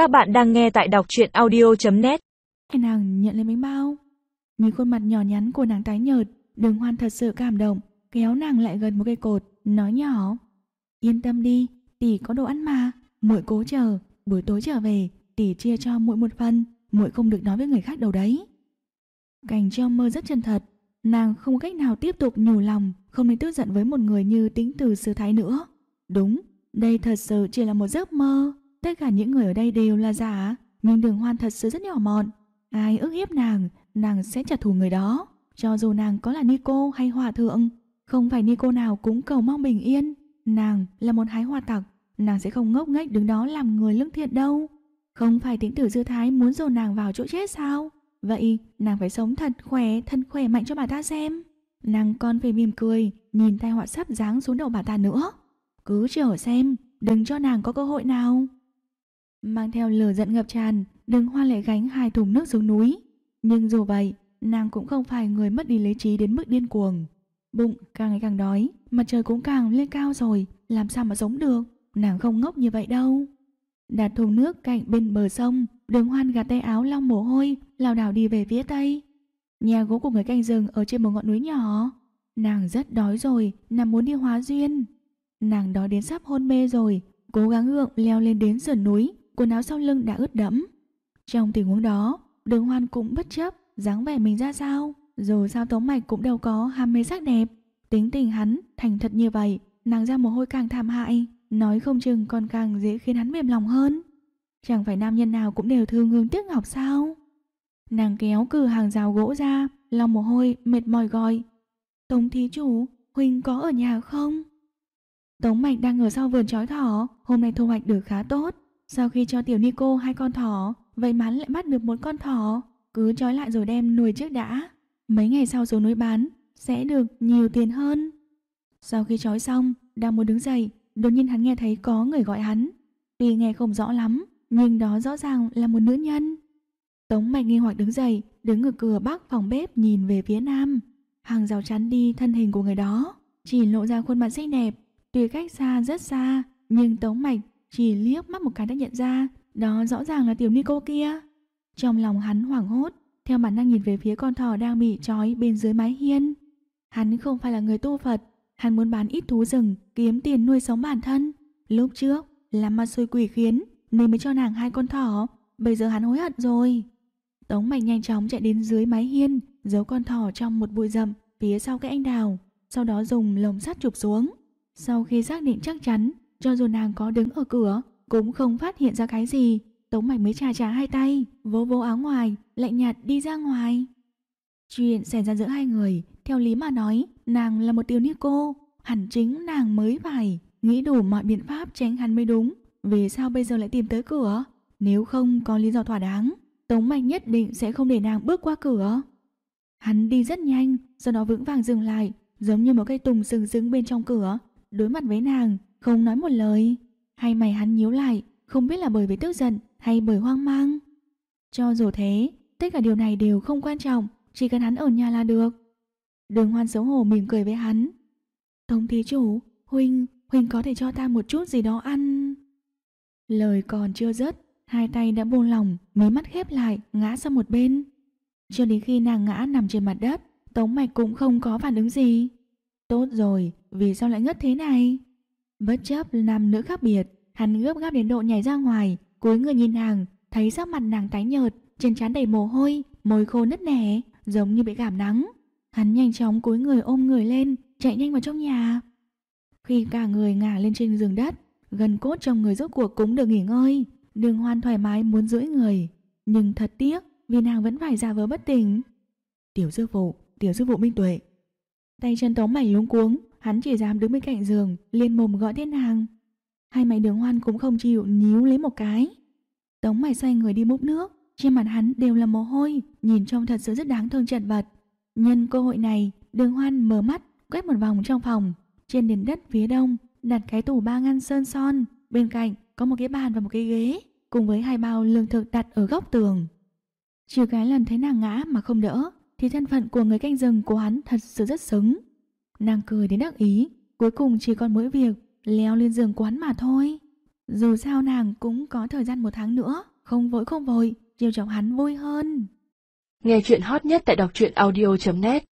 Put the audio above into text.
Các bạn đang nghe tại đọc truyện audio.net Nàng nhận lấy bánh bao. Nhìn khuôn mặt nhỏ nhắn của nàng tái nhợt, đường hoan thật sự cảm động, kéo nàng lại gần một cây cột, nói nhỏ. Yên tâm đi, tỷ có đồ ăn mà, muội cố chờ, buổi tối trở về, tỷ chia cho muội một phần, muội không được nói với người khác đâu đấy. Cảnh cho mơ rất chân thật, nàng không có cách nào tiếp tục nhủ lòng, không nên tức giận với một người như tính từ sư thái nữa. Đúng, đây thật sự chỉ là một giấc mơ, tất cả những người ở đây đều là giả, nhưng đường hoan thật sự rất nhỏ mọn. Ai ức hiếp nàng, nàng sẽ trả thù người đó, cho dù nàng có là Nico hay hòa thượng. Không phải Nico nào cũng cầu mong bình yên, nàng là một hái hoa tặc, nàng sẽ không ngốc nghếch đứng đó làm người lương thiện đâu. Không phải tính tử dư thái muốn dồn nàng vào chỗ chết sao? Vậy nàng phải sống thật khỏe, thân khỏe mạnh cho bà ta xem. Nàng còn phải mỉm cười, nhìn tai họa sắp giáng xuống đầu bà ta nữa. Cứ chờ xem, đừng cho nàng có cơ hội nào. Mang theo lửa giận ngập tràn, đừng hoa lại gánh hai thùng nước xuống núi. Nhưng dù vậy, nàng cũng không phải người mất đi lý trí đến mức điên cuồng. Bụng càng ngày càng đói, mặt trời cũng càng lên cao rồi, làm sao mà sống được, nàng không ngốc như vậy đâu. Đặt thùng nước cạnh bên bờ sông, đường hoan gạt tay áo lau mồ hôi, lao đảo đi về phía tây. Nhà gỗ của người canh rừng ở trên một ngọn núi nhỏ. Nàng rất đói rồi, nàng muốn đi hóa duyên. Nàng đói đến sắp hôn mê rồi, cố gắng gượng leo lên đến sườn núi, quần áo sau lưng đã ướt đẫm. Trong tình huống đó, đường hoan cũng bất chấp, dáng vẻ mình ra sao. Dù sao Tống Mạch cũng đâu có ham mê sắc đẹp. Tính tình hắn thành thật như vậy, nàng ra mồ hôi càng thảm hại, nói không chừng còn càng dễ khiến hắn mềm lòng hơn. Chẳng phải nam nhân nào cũng đều thương hương tiếc ngọc sao? Nàng kéo cử hàng rào gỗ ra, lòng mồ hôi, mệt mỏi gọi. Tống thí chủ, Huynh có ở nhà không? Tống Mạch đang ở sau vườn chói thỏ, hôm nay thu hoạch được khá tốt. Sau khi cho tiểu Nico hai con thỏ, vậy mắn lại bắt được một con thỏ. Cứ trói lại rồi đem nuôi trước đã. Mấy ngày sau xuống núi bán, sẽ được nhiều tiền hơn. Sau khi trói xong, đang muốn đứng dậy, đột nhiên hắn nghe thấy có người gọi hắn. Tuy nghe không rõ lắm, nhưng đó rõ ràng là một nữ nhân. Tống Mạch nghi hoặc đứng dậy, đứng ở cửa bắc phòng bếp nhìn về phía nam. Hàng rào chắn đi thân hình của người đó, chỉ lộ ra khuôn mặt xinh đẹp. Tuy cách xa rất xa, nhưng Tống Mạch chỉ liếc mắt một cái đã nhận ra, đó rõ ràng là tiểu Nico kia. Trong lòng hắn hoảng hốt, theo bản năng nhìn về phía con thỏ đang bị trói bên dưới mái hiên. Hắn không phải là người tu Phật, hắn muốn bán ít thú rừng, kiếm tiền nuôi sống bản thân. Lúc trước, làm ma xui quỷ khiến, nên mới cho nàng hai con thỏ, bây giờ hắn hối hận rồi. Tống Mạch nhanh chóng chạy đến dưới mái hiên, giấu con thỏ trong một bụi rậm phía sau cái anh đào, sau đó dùng lồng sắt chụp xuống. Sau khi xác định chắc chắn, cho dù nàng có đứng ở cửa, cũng không phát hiện ra cái gì, Tống Mạch mới trà trà hai tay, vỗ vỗ áo ngoài, lạnh nhạt đi ra ngoài. Chuyện xảy ra giữa hai người, theo lý mà nói, nàng là một tiểu ni cô, hẳn chính nàng mới phải nghĩ đủ mọi biện pháp tránh hắn mới đúng. Vì sao bây giờ lại tìm tới cửa? Nếu không có lý do thỏa đáng, Tống Mạch nhất định sẽ không để nàng bước qua cửa. Hắn đi rất nhanh, sau đó vững vàng dừng lại, giống như một cây tùng sừng sững bên trong cửa, đối mặt với nàng, không nói một lời. Hay mày hắn nhíu lại, không biết là bởi vì tức giận hay bởi hoang mang. Cho dù thế, tất cả điều này đều không quan trọng, chỉ cần hắn ở nhà là được. Đường hoan xấu hổ mỉm cười với hắn. Tống thí chủ, Huynh, Huynh có thể cho ta một chút gì đó ăn. Lời còn chưa dứt, hai tay đã buông lỏng, mí mắt khép lại, ngã sang một bên. Cho đến khi nàng ngã nằm trên mặt đất, Tống Mạch cũng không có phản ứng gì. Tốt rồi, vì sao lại ngất thế này? Bất chấp nam nữ khác biệt, hắn gấp gáp đến độ nhảy ra ngoài, cúi người nhìn nàng, thấy sắc mặt nàng tái nhợt, trên trán đầy mồ hôi, môi khô nứt nẻ, giống như bị cảm nắng. Hắn nhanh chóng cúi người ôm người lên, chạy nhanh vào trong nhà. Khi cả người ngả lên trên giường đất, gần cốt trong người rốt cuộc cũng được nghỉ ngơi. Đường hoan thoải mái muốn duỗi người, nhưng thật tiếc vì nàng vẫn phải giả vờ bất tỉnh. Tiểu sư phụ, tiểu sư phụ minh tuệ. Tay chân tống mày luống cuống, hắn chỉ dám đứng bên cạnh giường, liên mồm gọi tên nàng. Hai mày đường hoan cũng không chịu níu lấy một cái. Tống mày xoay người đi múc nước, trên mặt hắn đều là mồ hôi, nhìn trông thật sự rất đáng thương chật vật. Nhân cơ hội này, đường hoan mở mắt, quét một vòng trong phòng. Trên nền đất phía đông, đặt cái tủ ba ngăn sơn son, bên cạnh có một cái bàn và một cái ghế, cùng với hai bao lương thực đặt ở góc tường. Trừ cái lần thấy nàng ngã mà không đỡ, thì thân phận của người canh rừng của hắn thật sự rất xứng. Nàng cười đến đắc ý, cuối cùng chỉ còn mỗi việc leo lên giường quán mà thôi. Dù sao nàng cũng có thời gian một tháng nữa, không vội không vội, chiều chọc hắn vui hơn. Nghe chuyện hot nhất tại đọc truyện audio.net